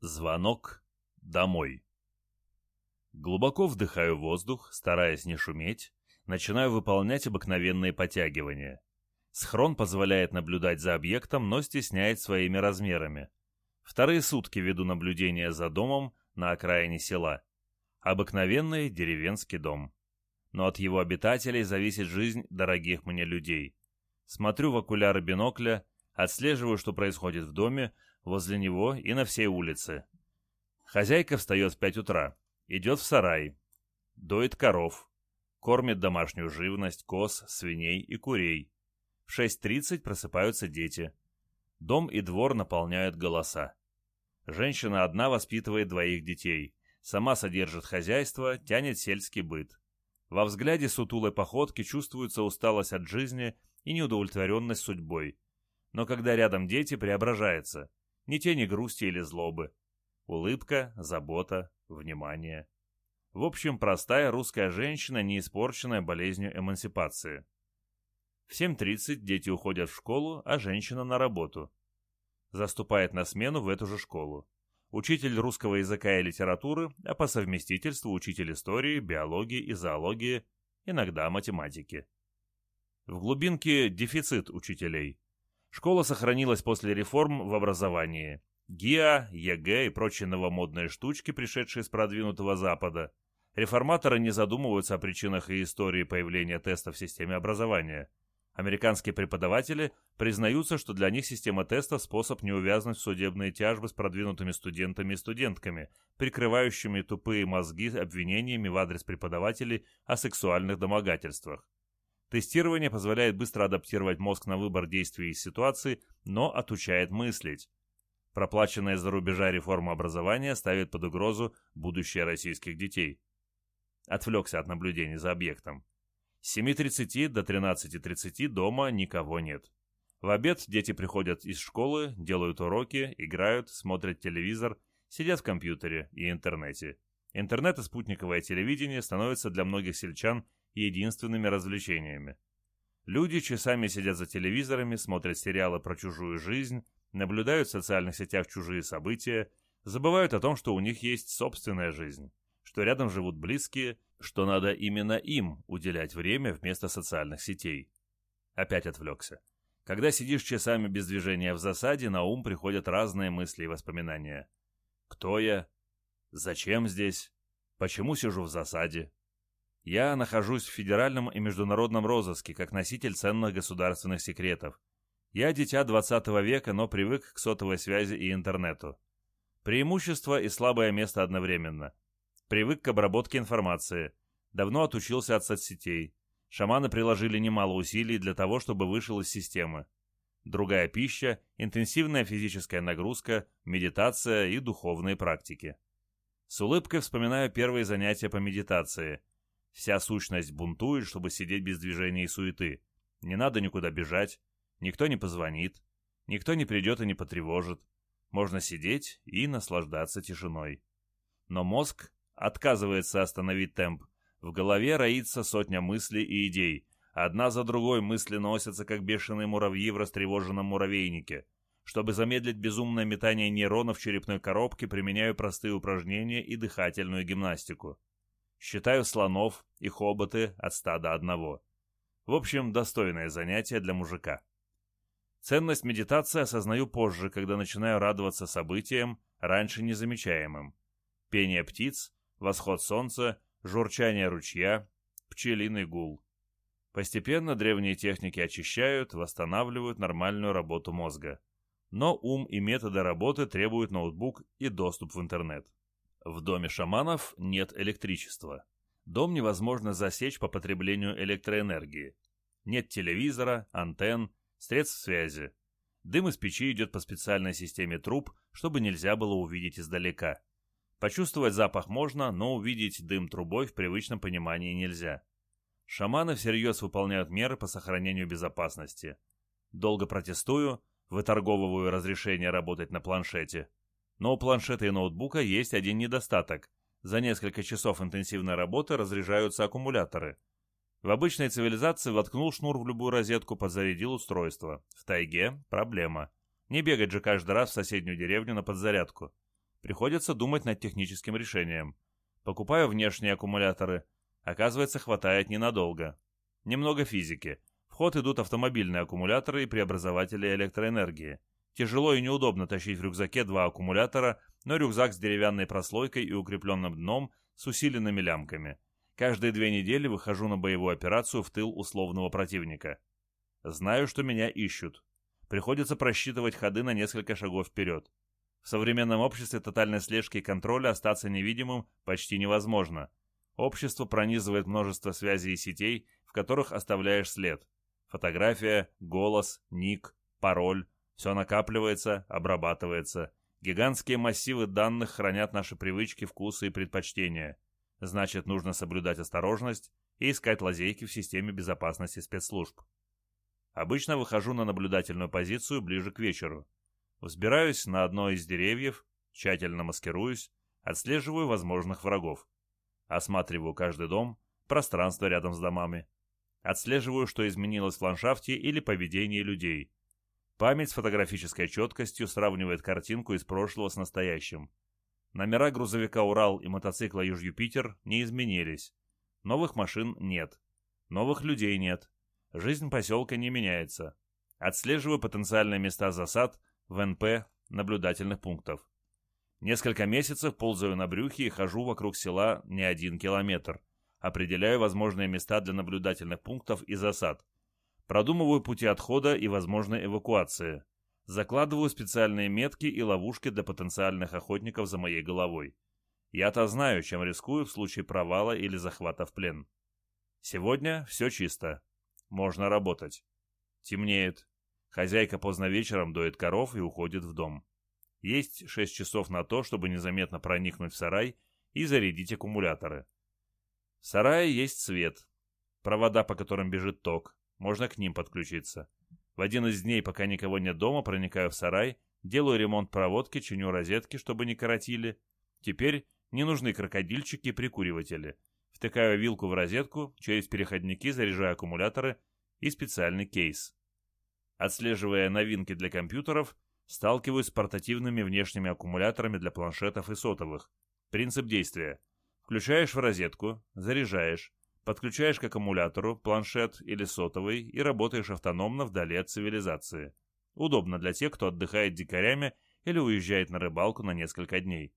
Звонок домой. Глубоко вдыхаю воздух, стараясь не шуметь, начинаю выполнять обыкновенные потягивания. Схрон позволяет наблюдать за объектом, но стесняет своими размерами. Вторые сутки веду наблюдение за домом на окраине села. Обыкновенный деревенский дом. Но от его обитателей зависит жизнь дорогих мне людей. Смотрю в окуляры бинокля, отслеживаю, что происходит в доме, возле него и на всей улице. Хозяйка встает в пять утра, идет в сарай, доит коров, кормит домашнюю живность, коз, свиней и курей. В 6.30 просыпаются дети. Дом и двор наполняют голоса. Женщина одна воспитывает двоих детей, сама содержит хозяйство, тянет сельский быт. Во взгляде сутулой походки чувствуется усталость от жизни и неудовлетворенность судьбой. Но когда рядом дети, преображается ни тени грусти или злобы. Улыбка, забота, внимание. В общем, простая русская женщина, не испорченная болезнью эмансипации. В 7.30 дети уходят в школу, а женщина на работу. Заступает на смену в эту же школу. Учитель русского языка и литературы, а по совместительству учитель истории, биологии и зоологии, иногда математики. В глубинке дефицит учителей. Школа сохранилась после реформ в образовании. ГИА, ЕГЭ и прочие новомодные штучки, пришедшие с продвинутого Запада. Реформаторы не задумываются о причинах и истории появления теста в системе образования. Американские преподаватели признаются, что для них система теста – способ не увязнуть в судебные тяжбы с продвинутыми студентами и студентками, прикрывающими тупые мозги обвинениями в адрес преподавателей о сексуальных домогательствах. Тестирование позволяет быстро адаптировать мозг на выбор действий из ситуации, но отучает мыслить. Проплаченная за рубежа реформа образования ставит под угрозу будущее российских детей. Отвлекся от наблюдений за объектом. С 7.30 до 13.30 дома никого нет. В обед дети приходят из школы, делают уроки, играют, смотрят телевизор, сидят в компьютере и интернете. Интернет и спутниковое телевидение становятся для многих сельчан единственными развлечениями. Люди часами сидят за телевизорами, смотрят сериалы про чужую жизнь, наблюдают в социальных сетях чужие события, забывают о том, что у них есть собственная жизнь, что рядом живут близкие, что надо именно им уделять время вместо социальных сетей. Опять отвлекся. Когда сидишь часами без движения в засаде, на ум приходят разные мысли и воспоминания. Кто я? Зачем здесь? Почему сижу в засаде? Я нахожусь в федеральном и международном розыске как носитель ценных государственных секретов. Я дитя 20 века, но привык к сотовой связи и интернету. Преимущество и слабое место одновременно. Привык к обработке информации. Давно отучился от соцсетей. Шаманы приложили немало усилий для того, чтобы вышел из системы. Другая пища, интенсивная физическая нагрузка, медитация и духовные практики. С улыбкой вспоминаю первые занятия по медитации – Вся сущность бунтует, чтобы сидеть без движения и суеты. Не надо никуда бежать, никто не позвонит, никто не придет и не потревожит. Можно сидеть и наслаждаться тишиной. Но мозг отказывается остановить темп. В голове роится сотня мыслей и идей. Одна за другой мысли носятся, как бешеные муравьи в растревоженном муравейнике. Чтобы замедлить безумное метание нейронов в черепной коробке, применяю простые упражнения и дыхательную гимнастику. Считаю слонов и хоботы от ста до одного. В общем, достойное занятие для мужика. Ценность медитации осознаю позже, когда начинаю радоваться событиям, раньше незамечаемым. Пение птиц, восход солнца, журчание ручья, пчелиный гул. Постепенно древние техники очищают, восстанавливают нормальную работу мозга. Но ум и методы работы требуют ноутбук и доступ в интернет. В доме шаманов нет электричества. Дом невозможно засечь по потреблению электроэнергии. Нет телевизора, антенн, средств связи. Дым из печи идет по специальной системе труб, чтобы нельзя было увидеть издалека. Почувствовать запах можно, но увидеть дым трубой в привычном понимании нельзя. Шаманы всерьез выполняют меры по сохранению безопасности. Долго протестую, выторговываю разрешение работать на планшете. Но у планшета и ноутбука есть один недостаток. За несколько часов интенсивной работы разряжаются аккумуляторы. В обычной цивилизации воткнул шнур в любую розетку, подзарядил устройство. В тайге – проблема. Не бегать же каждый раз в соседнюю деревню на подзарядку. Приходится думать над техническим решением. Покупаю внешние аккумуляторы. Оказывается, хватает ненадолго. Немного физики. В ход идут автомобильные аккумуляторы и преобразователи электроэнергии. Тяжело и неудобно тащить в рюкзаке два аккумулятора, но рюкзак с деревянной прослойкой и укрепленным дном с усиленными лямками. Каждые две недели выхожу на боевую операцию в тыл условного противника. Знаю, что меня ищут. Приходится просчитывать ходы на несколько шагов вперед. В современном обществе тотальной слежки и контроля остаться невидимым почти невозможно. Общество пронизывает множество связей и сетей, в которых оставляешь след. Фотография, голос, ник, пароль – все накапливается, обрабатывается. Гигантские массивы данных хранят наши привычки, вкусы и предпочтения. Значит, нужно соблюдать осторожность и искать лазейки в системе безопасности спецслужб. Обычно выхожу на наблюдательную позицию ближе к вечеру. Взбираюсь на одно из деревьев, тщательно маскируюсь, отслеживаю возможных врагов. Осматриваю каждый дом, пространство рядом с домами. Отслеживаю, что изменилось в ландшафте или поведении людей. Память с фотографической четкостью сравнивает картинку из прошлого с настоящим. Номера грузовика «Урал» и мотоцикла «Юж-Юпитер» не изменились. Новых машин нет. Новых людей нет. Жизнь поселка не меняется. Отслеживаю потенциальные места засад в НП наблюдательных пунктов. Несколько месяцев ползаю на брюхе и хожу вокруг села не один километр. Определяю возможные места для наблюдательных пунктов и засад – Продумываю пути отхода и возможной эвакуации. Закладываю специальные метки и ловушки для потенциальных охотников за моей головой. Я-то знаю, чем рискую в случае провала или захвата в плен. Сегодня все чисто. Можно работать. Темнеет. Хозяйка поздно вечером доит коров и уходит в дом. Есть 6 часов на то, чтобы незаметно проникнуть в сарай и зарядить аккумуляторы. В сарае есть свет, провода, по которым бежит ток, можно к ним подключиться. В один из дней, пока никого нет дома, проникаю в сарай, делаю ремонт проводки, чиню розетки, чтобы не коротили. Теперь не нужны крокодильчики и прикуриватели. Втыкаю вилку в розетку, через переходники заряжаю аккумуляторы и специальный кейс. Отслеживая новинки для компьютеров, сталкиваюсь с портативными внешними аккумуляторами для планшетов и сотовых. Принцип действия. Включаешь в розетку, заряжаешь, Подключаешь к аккумулятору планшет или сотовый и работаешь автономно вдали от цивилизации. Удобно для тех, кто отдыхает дикарями или уезжает на рыбалку на несколько дней.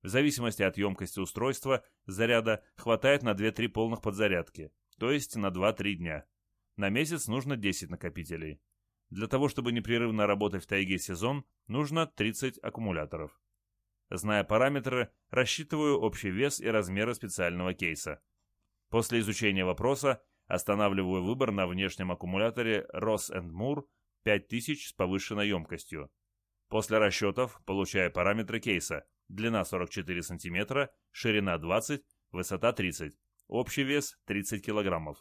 В зависимости от емкости устройства, заряда хватает на 2-3 полных подзарядки, то есть на 2-3 дня. На месяц нужно 10 накопителей. Для того, чтобы непрерывно работать в тайге сезон, нужно 30 аккумуляторов. Зная параметры, рассчитываю общий вес и размеры специального кейса. После изучения вопроса останавливаю выбор на внешнем аккумуляторе Ross Moore 5000 с повышенной емкостью. После расчетов получаю параметры кейса. Длина 44 см, ширина 20, высота 30, общий вес 30 кг.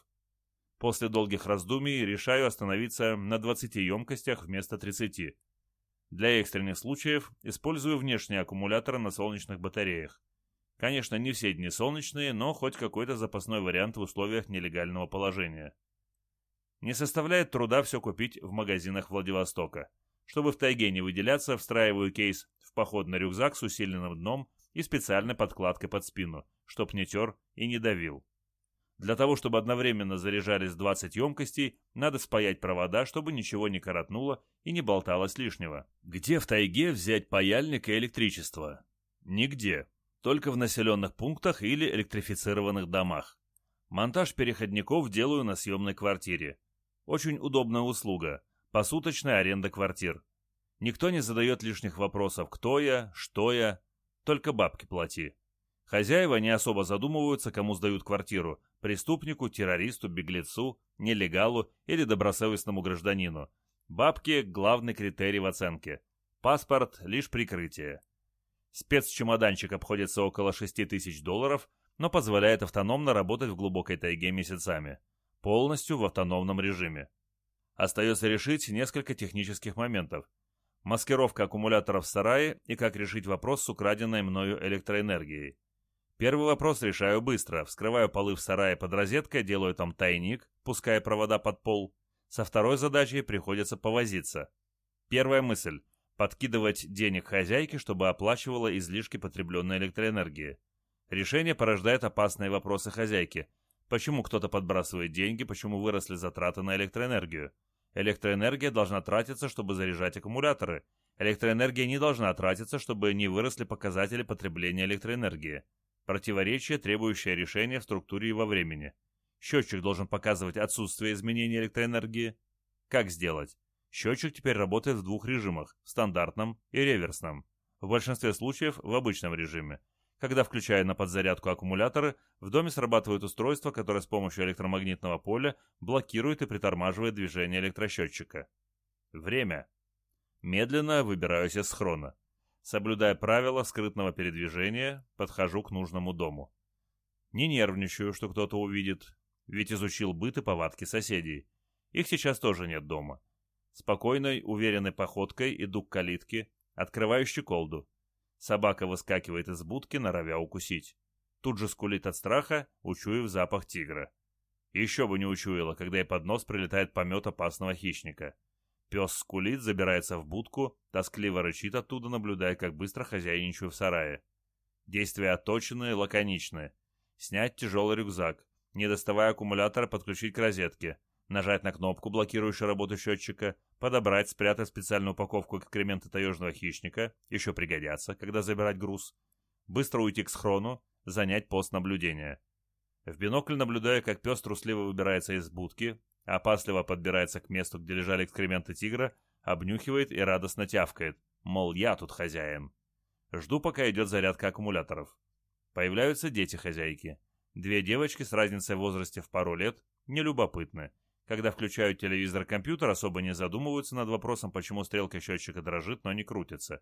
После долгих раздумий решаю остановиться на 20 емкостях вместо 30. Для экстренных случаев использую внешние аккумуляторы на солнечных батареях. Конечно, не все дни солнечные, но хоть какой-то запасной вариант в условиях нелегального положения. Не составляет труда все купить в магазинах Владивостока. Чтобы в тайге не выделяться, встраиваю кейс в походный рюкзак с усиленным дном и специальной подкладкой под спину, чтоб не тер и не давил. Для того, чтобы одновременно заряжались 20 емкостей, надо спаять провода, чтобы ничего не коротнуло и не болталось лишнего. Где в тайге взять паяльник и электричество? Нигде только в населенных пунктах или электрифицированных домах. Монтаж переходников делаю на съемной квартире. Очень удобная услуга. Посуточная аренда квартир. Никто не задает лишних вопросов «кто я?», «что я?», только бабки плати. Хозяева не особо задумываются, кому сдают квартиру – преступнику, террористу, беглецу, нелегалу или добросовестному гражданину. Бабки – главный критерий в оценке. Паспорт – лишь прикрытие. Спецчемоданчик обходится около 6 тысяч долларов, но позволяет автономно работать в глубокой тайге месяцами. Полностью в автономном режиме. Остается решить несколько технических моментов. Маскировка аккумуляторов в сарае и как решить вопрос с украденной мною электроэнергией. Первый вопрос решаю быстро. Вскрываю полы в сарае под розеткой, делаю там тайник, пуская провода под пол. Со второй задачей приходится повозиться. Первая мысль Подкидывать денег хозяйке, чтобы оплачивала излишки потребленной электроэнергии. Решение порождает опасные вопросы хозяйки. Почему кто-то подбрасывает деньги, почему выросли затраты на электроэнергию? Электроэнергия должна тратиться, чтобы заряжать аккумуляторы. Электроэнергия не должна тратиться, чтобы не выросли показатели потребления электроэнергии. Противоречие, требующее решения в структуре и во времени. Счетчик должен показывать отсутствие изменения электроэнергии. Как сделать? Счетчик теперь работает в двух режимах – стандартном и реверсном. В большинстве случаев в обычном режиме – когда, включая на подзарядку аккумуляторы, в доме срабатывает устройство, которое с помощью электромагнитного поля блокирует и притормаживает движение электросчетчика. Время. Медленно выбираюсь из схрона. Соблюдая правила скрытного передвижения, подхожу к нужному дому. Не нервничаю, что кто-то увидит, ведь изучил быт и повадки соседей. Их сейчас тоже нет дома. Спокойной, уверенной походкой иду к калитке, открываю щеколду. Собака выскакивает из будки, норовя укусить. Тут же скулит от страха, учуяв запах тигра. Еще бы не учуяла, когда и под нос прилетает помет опасного хищника. Пес скулит, забирается в будку, тоскливо рычит оттуда, наблюдая, как быстро хозяйничаю в сарае. Действия отточенные, лаконичные. Снять тяжелый рюкзак, не доставая аккумулятора, подключить к розетке, нажать на кнопку, блокирующую работу счетчика, подобрать, спрятать специальную упаковку экскременты таежного хищника, еще пригодятся, когда забирать груз, быстро уйти к схрону, занять пост наблюдения. В бинокль наблюдаю, как пес трусливо выбирается из будки, опасливо подбирается к месту, где лежали экскременты тигра, обнюхивает и радостно тявкает, мол, я тут хозяин. Жду, пока идет зарядка аккумуляторов. Появляются дети хозяйки. Две девочки с разницей в возрасте в пару лет, нелюбопытны. Когда включают телевизор компьютер, особо не задумываются над вопросом, почему стрелка счетчика дрожит, но не крутится.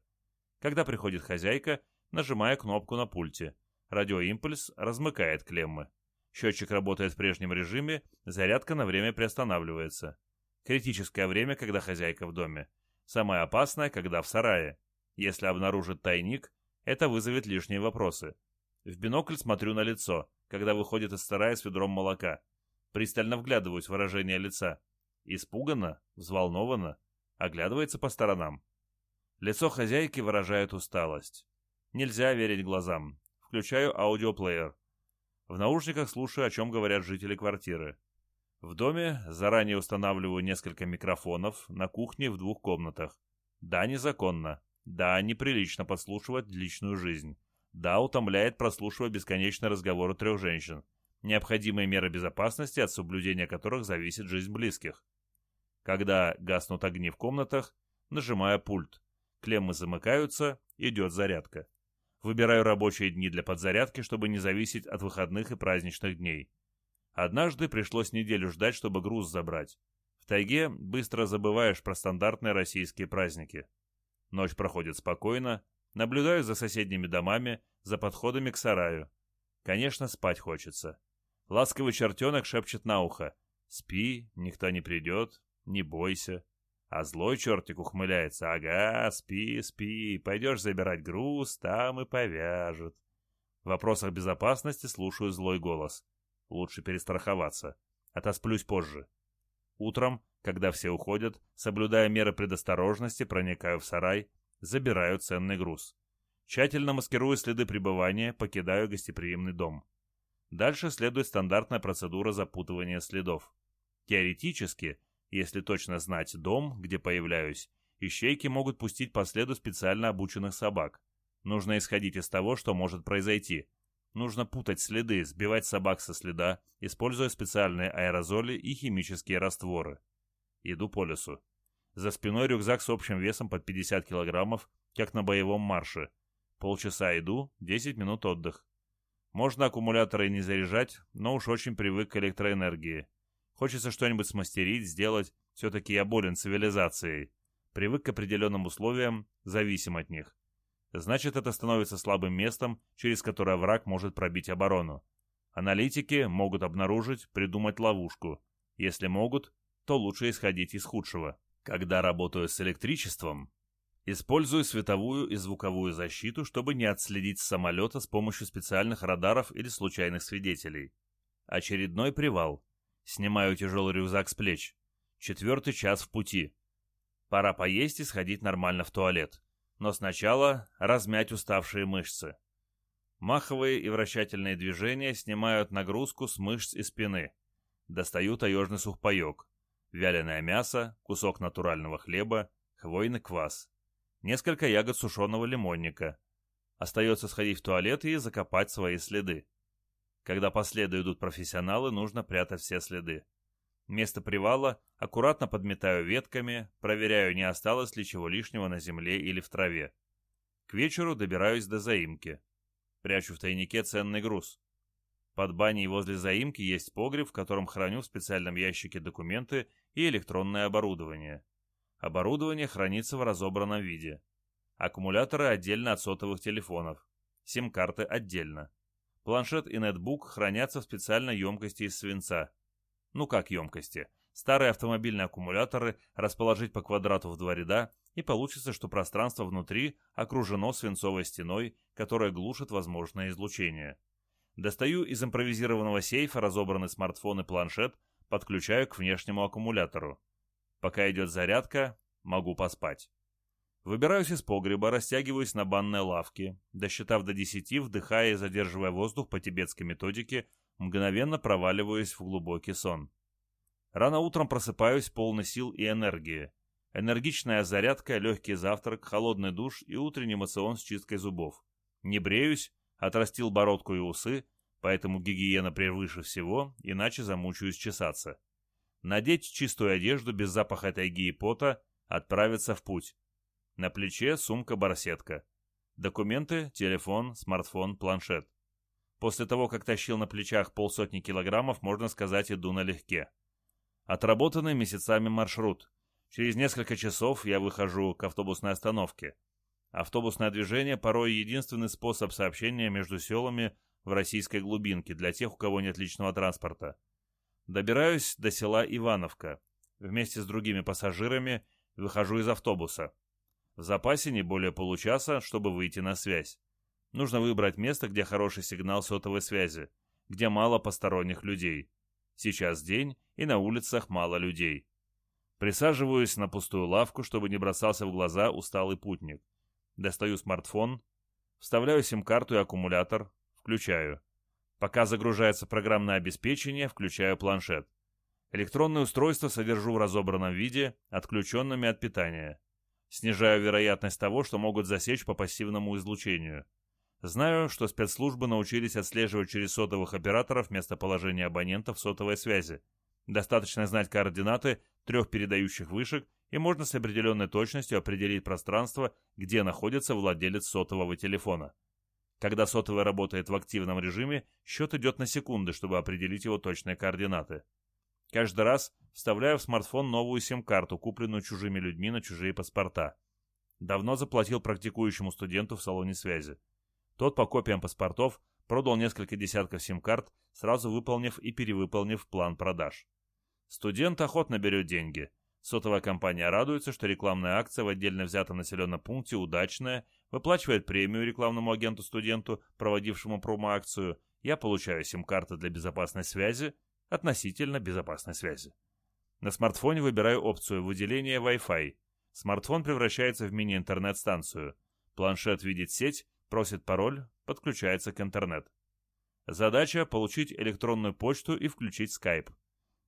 Когда приходит хозяйка, нажимая кнопку на пульте. Радиоимпульс размыкает клеммы. Счетчик работает в прежнем режиме, зарядка на время приостанавливается. Критическое время, когда хозяйка в доме. Самое опасное, когда в сарае. Если обнаружит тайник, это вызовет лишние вопросы. В бинокль смотрю на лицо, когда выходит из сарая с ведром молока. Пристально вглядываюсь в выражение лица. Испуганно, взволнованно, оглядывается по сторонам. Лицо хозяйки выражает усталость. Нельзя верить глазам. Включаю аудиоплеер. В наушниках слушаю, о чем говорят жители квартиры. В доме заранее устанавливаю несколько микрофонов на кухне в двух комнатах. Да, незаконно. Да, неприлично подслушивать личную жизнь. Да, утомляет прослушивать бесконечные разговоры трех женщин необходимые меры безопасности, от соблюдения которых зависит жизнь близких. Когда гаснут огни в комнатах, нажимаю пульт. Клеммы замыкаются, идет зарядка. Выбираю рабочие дни для подзарядки, чтобы не зависеть от выходных и праздничных дней. Однажды пришлось неделю ждать, чтобы груз забрать. В тайге быстро забываешь про стандартные российские праздники. Ночь проходит спокойно, наблюдаю за соседними домами, за подходами к сараю. Конечно, спать хочется. Ласковый чертенок шепчет на ухо. «Спи, никто не придет, не бойся». А злой чертик ухмыляется. «Ага, спи, спи, пойдешь забирать груз, там и повяжут». В вопросах безопасности слушаю злой голос. Лучше перестраховаться. Отосплюсь позже. Утром, когда все уходят, соблюдая меры предосторожности, проникаю в сарай, забираю ценный груз. Тщательно маскируя следы пребывания, покидаю гостеприимный дом. Дальше следует стандартная процедура запутывания следов. Теоретически, если точно знать дом, где появляюсь, ищейки могут пустить по следу специально обученных собак. Нужно исходить из того, что может произойти. Нужно путать следы, сбивать собак со следа, используя специальные аэрозоли и химические растворы. Иду по лесу. За спиной рюкзак с общим весом под 50 килограммов, как на боевом марше. Полчаса иду, 10 минут отдых. Можно аккумуляторы не заряжать, но уж очень привык к электроэнергии. Хочется что-нибудь смастерить, сделать. Все-таки я болен цивилизацией. Привык к определенным условиям, зависим от них. Значит, это становится слабым местом, через которое враг может пробить оборону. Аналитики могут обнаружить, придумать ловушку. Если могут, то лучше исходить из худшего. Когда работаю с электричеством, Использую световую и звуковую защиту, чтобы не отследить самолета с помощью специальных радаров или случайных свидетелей. Очередной привал. Снимаю тяжелый рюкзак с плеч. Четвертый час в пути. Пора поесть и сходить нормально в туалет. Но сначала размять уставшие мышцы. Маховые и вращательные движения снимают нагрузку с мышц и спины. Достаю таежный сухпайок. Вяленое мясо, кусок натурального хлеба, хвойный квас. Несколько ягод сушеного лимонника. Остается сходить в туалет и закопать свои следы. Когда по следу идут профессионалы, нужно прятать все следы. Место привала аккуратно подметаю ветками, проверяю, не осталось ли чего лишнего на земле или в траве. К вечеру добираюсь до заимки. Прячу в тайнике ценный груз. Под баней возле заимки есть погреб, в котором храню в специальном ящике документы и электронное оборудование. Оборудование хранится в разобранном виде. Аккумуляторы отдельно от сотовых телефонов. Сим-карты отдельно. Планшет и нетбук хранятся в специальной емкости из свинца. Ну как емкости? Старые автомобильные аккумуляторы расположить по квадрату в два ряда, и получится, что пространство внутри окружено свинцовой стеной, которая глушит возможное излучение. Достаю из импровизированного сейфа разобранный смартфон и планшет, подключаю к внешнему аккумулятору. Пока идет зарядка, могу поспать. Выбираюсь из погреба, растягиваюсь на банной лавке, досчитав до десяти, вдыхая и задерживая воздух по тибетской методике, мгновенно проваливаюсь в глубокий сон. Рано утром просыпаюсь полный сил и энергии. Энергичная зарядка, легкий завтрак, холодный душ и утренний мацион с чисткой зубов. Не бреюсь, отрастил бородку и усы, поэтому гигиена превыше всего, иначе замучаюсь чесаться. Надеть чистую одежду без запаха тайги и пота, отправиться в путь. На плече сумка-барсетка. Документы, телефон, смартфон, планшет. После того, как тащил на плечах полсотни килограммов, можно сказать, иду налегке. Отработанный месяцами маршрут. Через несколько часов я выхожу к автобусной остановке. Автобусное движение порой единственный способ сообщения между селами в российской глубинке для тех, у кого нет личного транспорта. Добираюсь до села Ивановка. Вместе с другими пассажирами выхожу из автобуса. В запасе не более получаса, чтобы выйти на связь. Нужно выбрать место, где хороший сигнал сотовой связи, где мало посторонних людей. Сейчас день, и на улицах мало людей. Присаживаюсь на пустую лавку, чтобы не бросался в глаза усталый путник. Достаю смартфон, вставляю сим-карту и аккумулятор, включаю. Пока загружается программное обеспечение, включаю планшет. Электронное устройство содержу в разобранном виде, отключенными от питания. Снижаю вероятность того, что могут засечь по пассивному излучению. Знаю, что спецслужбы научились отслеживать через сотовых операторов местоположение абонентов сотовой связи. Достаточно знать координаты трех передающих вышек, и можно с определенной точностью определить пространство, где находится владелец сотового телефона. Когда сотовый работает в активном режиме, счет идет на секунды, чтобы определить его точные координаты. Каждый раз вставляю в смартфон новую сим-карту, купленную чужими людьми на чужие паспорта. Давно заплатил практикующему студенту в салоне связи. Тот по копиям паспортов продал несколько десятков сим-карт, сразу выполнив и перевыполнив план продаж. Студент охотно берет деньги. Сотовая компания радуется, что рекламная акция в отдельно взятом населенном пункте удачная, выплачивает премию рекламному агенту-студенту, проводившему промо-акцию. Я получаю сим-карты для безопасной связи, относительно безопасной связи. На смартфоне выбираю опцию выделения Wi-Fi. Смартфон превращается в мини-интернет-станцию. Планшет видит сеть, просит пароль, подключается к интернет. Задача – получить электронную почту и включить Skype.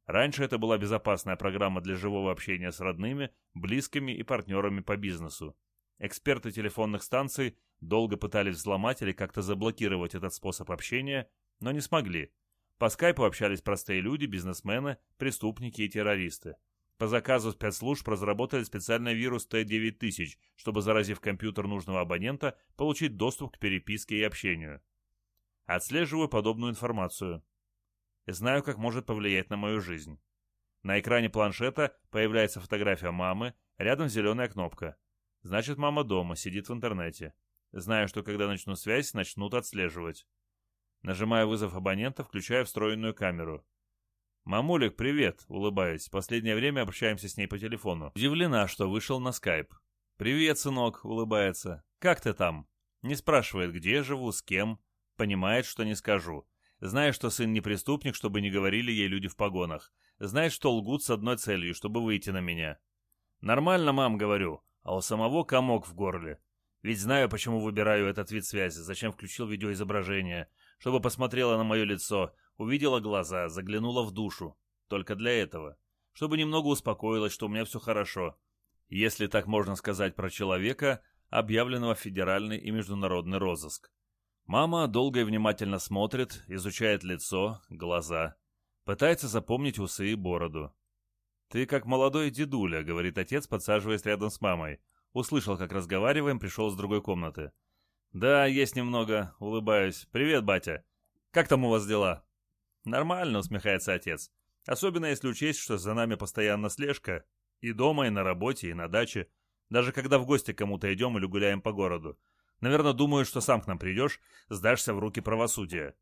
Раньше это была безопасная программа для живого общения с родными, близкими и партнерами по бизнесу. Эксперты телефонных станций долго пытались взломать или как-то заблокировать этот способ общения, но не смогли – по скайпу общались простые люди, бизнесмены, преступники и террористы. По заказу спецслужб разработали специальный вирус Т-9000, чтобы, заразив компьютер нужного абонента, получить доступ к переписке и общению. Отслеживаю подобную информацию. Знаю, как может повлиять на мою жизнь. На экране планшета появляется фотография мамы, рядом зеленая кнопка. Значит, мама дома, сидит в интернете. Знаю, что когда начну связь, начнут отслеживать. Нажимая вызов абонента, включаю встроенную камеру. «Мамулик, привет!» — улыбаюсь. Последнее время общаемся с ней по телефону. Удивлена, что вышел на скайп. «Привет, сынок!» — улыбается. «Как ты там?» Не спрашивает, где живу, с кем. Понимает, что не скажу. Знает, что сын не преступник, чтобы не говорили ей люди в погонах. Знает, что лгут с одной целью, чтобы выйти на меня. Нормально, мам, говорю, а у самого комок в горле. Ведь знаю, почему выбираю этот вид связи, зачем включил видеоизображение, чтобы посмотрела на мое лицо, увидела глаза, заглянула в душу. Только для этого. Чтобы немного успокоилась, что у меня все хорошо. Если так можно сказать про человека, объявленного в федеральный и международный розыск. Мама долго и внимательно смотрит, изучает лицо, глаза. Пытается запомнить усы и бороду. «Ты как молодой дедуля», — говорит отец, подсаживаясь рядом с мамой. Услышал, как разговариваем, пришел с другой комнаты. «Да, есть немного», — улыбаюсь. «Привет, батя. Как там у вас дела?» «Нормально», — усмехается отец. «Особенно если учесть, что за нами постоянно слежка. И дома, и на работе, и на даче. Даже когда в гости кому-то идем или гуляем по городу. Наверное, думаю, что сам к нам придешь, сдашься в руки правосудия.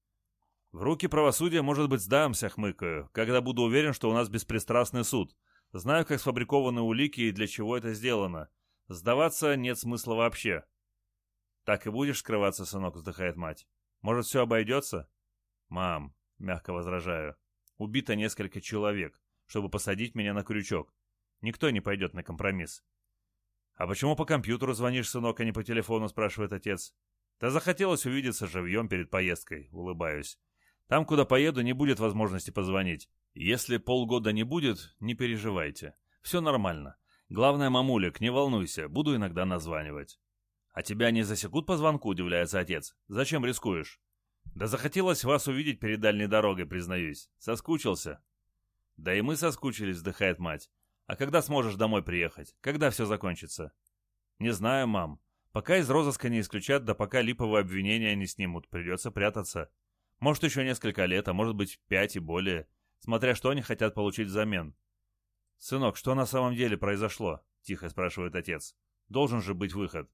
В руки правосудия, может быть, сдамся, хмыкаю, когда буду уверен, что у нас беспристрастный суд. Знаю, как сфабрикованы улики и для чего это сделано. Сдаваться нет смысла вообще. Так и будешь скрываться, сынок, вздыхает мать. Может, все обойдется? Мам, мягко возражаю, убито несколько человек, чтобы посадить меня на крючок. Никто не пойдет на компромисс. «А почему по компьютеру звонишь, сынок, а не по телефону?» – спрашивает отец. «Да захотелось увидеться живьем перед поездкой», – улыбаюсь. «Там, куда поеду, не будет возможности позвонить. Если полгода не будет, не переживайте. Все нормально. Главное, мамулик, не волнуйся, буду иногда названивать». «А тебя не засекут по звонку?» – удивляется отец. «Зачем рискуешь?» «Да захотелось вас увидеть перед дальней дорогой, признаюсь. Соскучился». «Да и мы соскучились», – вздыхает мать. А когда сможешь домой приехать? Когда все закончится? Не знаю, мам. Пока из розыска не исключат, да пока липовые обвинения не снимут, придется прятаться. Может, еще несколько лет, а может быть, пять и более, смотря что они хотят получить взамен. «Сынок, что на самом деле произошло?» — тихо спрашивает отец. «Должен же быть выход».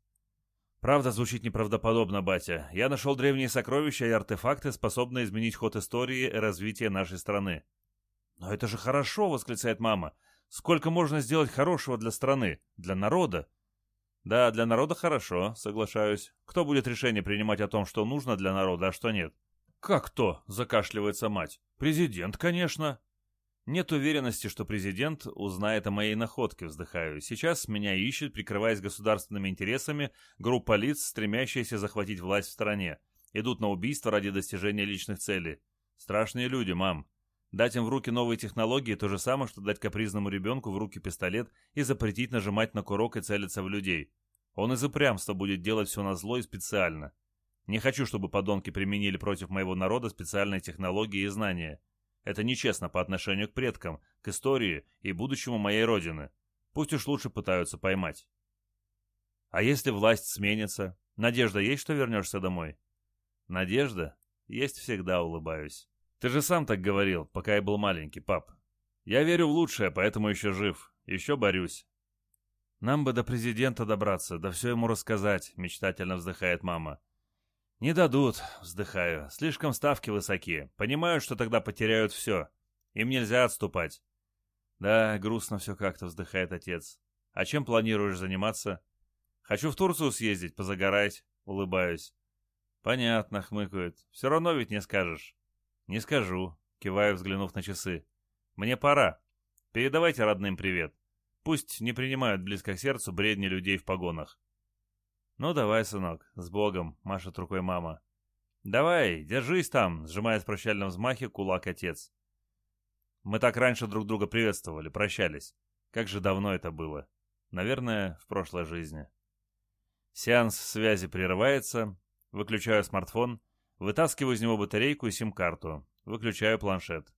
«Правда звучит неправдоподобно, батя. Я нашел древние сокровища и артефакты, способные изменить ход истории и развития нашей страны». «Но это же хорошо!» — восклицает мама. Сколько можно сделать хорошего для страны, для народа? Да, для народа хорошо, соглашаюсь. Кто будет решение принимать о том, что нужно для народа, а что нет? Как кто? Закашливается мать. Президент, конечно. Нет уверенности, что президент узнает о моей находке, вздыхаю. Сейчас меня ищет, прикрываясь государственными интересами, группа лиц, стремящаяся захватить власть в стране. Идут на убийство ради достижения личных целей. Страшные люди, мам. Дать им в руки новые технологии – то же самое, что дать капризному ребенку в руки пистолет и запретить нажимать на курок и целиться в людей. Он из упрямства будет делать все на зло и специально. Не хочу, чтобы подонки применили против моего народа специальные технологии и знания. Это нечестно по отношению к предкам, к истории и будущему моей родины. Пусть уж лучше пытаются поймать. А если власть сменится? Надежда есть, что вернешься домой? Надежда? Есть всегда, улыбаюсь. Ты же сам так говорил, пока я был маленький, пап. Я верю в лучшее, поэтому еще жив. Еще борюсь. Нам бы до президента добраться, да все ему рассказать, мечтательно вздыхает мама. Не дадут, вздыхаю. Слишком ставки высоки. Понимаю, что тогда потеряют все. Им нельзя отступать. Да, грустно все как-то, вздыхает отец. А чем планируешь заниматься? Хочу в Турцию съездить, позагорать, улыбаюсь. Понятно, хмыкают. Все равно ведь не скажешь. «Не скажу», — киваю, взглянув на часы. «Мне пора. Передавайте родным привет. Пусть не принимают близко к сердцу бредни людей в погонах». «Ну давай, сынок, с Богом», — машет рукой мама. «Давай, держись там», — сжимает в прощальном взмахе кулак отец. Мы так раньше друг друга приветствовали, прощались. Как же давно это было. Наверное, в прошлой жизни. Сеанс связи прерывается. Выключаю смартфон Вытаскиваю из него батарейку и сим-карту. Выключаю планшет.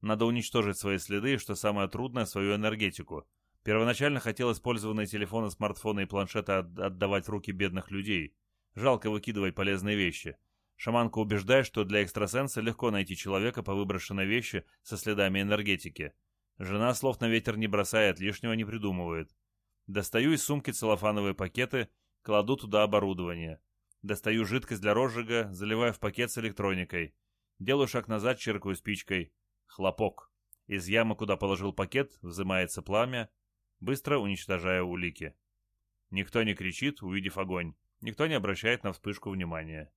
Надо уничтожить свои следы что самое трудное, свою энергетику. Первоначально хотел использованные телефоны, смартфоны и планшеты отдавать в руки бедных людей. Жалко выкидывать полезные вещи. Шаманка убеждает, что для экстрасенса легко найти человека по выброшенной вещи со следами энергетики. Жена слов на ветер не бросает, лишнего не придумывает. Достаю из сумки целлофановые пакеты, кладу туда оборудование. Достаю жидкость для розжига, заливаю в пакет с электроникой. Делаю шаг назад, чиркаю спичкой. Хлопок. Из ямы, куда положил пакет, взымается пламя. Быстро уничтожаю улики. Никто не кричит, увидев огонь. Никто не обращает на вспышку внимания.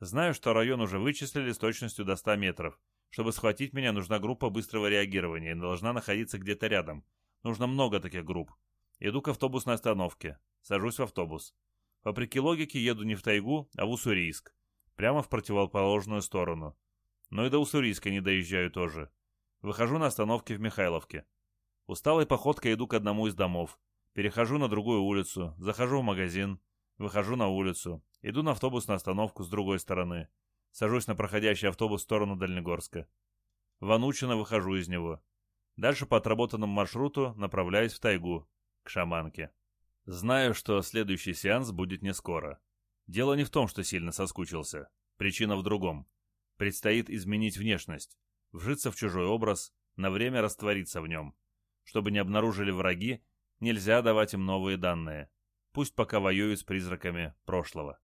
Знаю, что район уже вычислили с точностью до 100 метров. Чтобы схватить меня, нужна группа быстрого реагирования и должна находиться где-то рядом. Нужно много таких групп. Иду к автобусной остановке. Сажусь в автобус. Вопреки логике, еду не в тайгу, а в Уссурийск. Прямо в противоположную сторону. Но и до Уссурийска не доезжаю тоже. Выхожу на остановке в Михайловке. Усталой походкой иду к одному из домов. Перехожу на другую улицу, захожу в магазин, выхожу на улицу, иду на автобусную остановку с другой стороны. Сажусь на проходящий автобус в сторону Дальнегорска. В Анучино выхожу из него. Дальше по отработанному маршруту направляюсь в тайгу, к шаманке. Знаю, что следующий сеанс будет не скоро. Дело не в том, что сильно соскучился. Причина в другом. Предстоит изменить внешность, вжиться в чужой образ, на время раствориться в нем. Чтобы не обнаружили враги, нельзя давать им новые данные. Пусть пока воюют с призраками прошлого.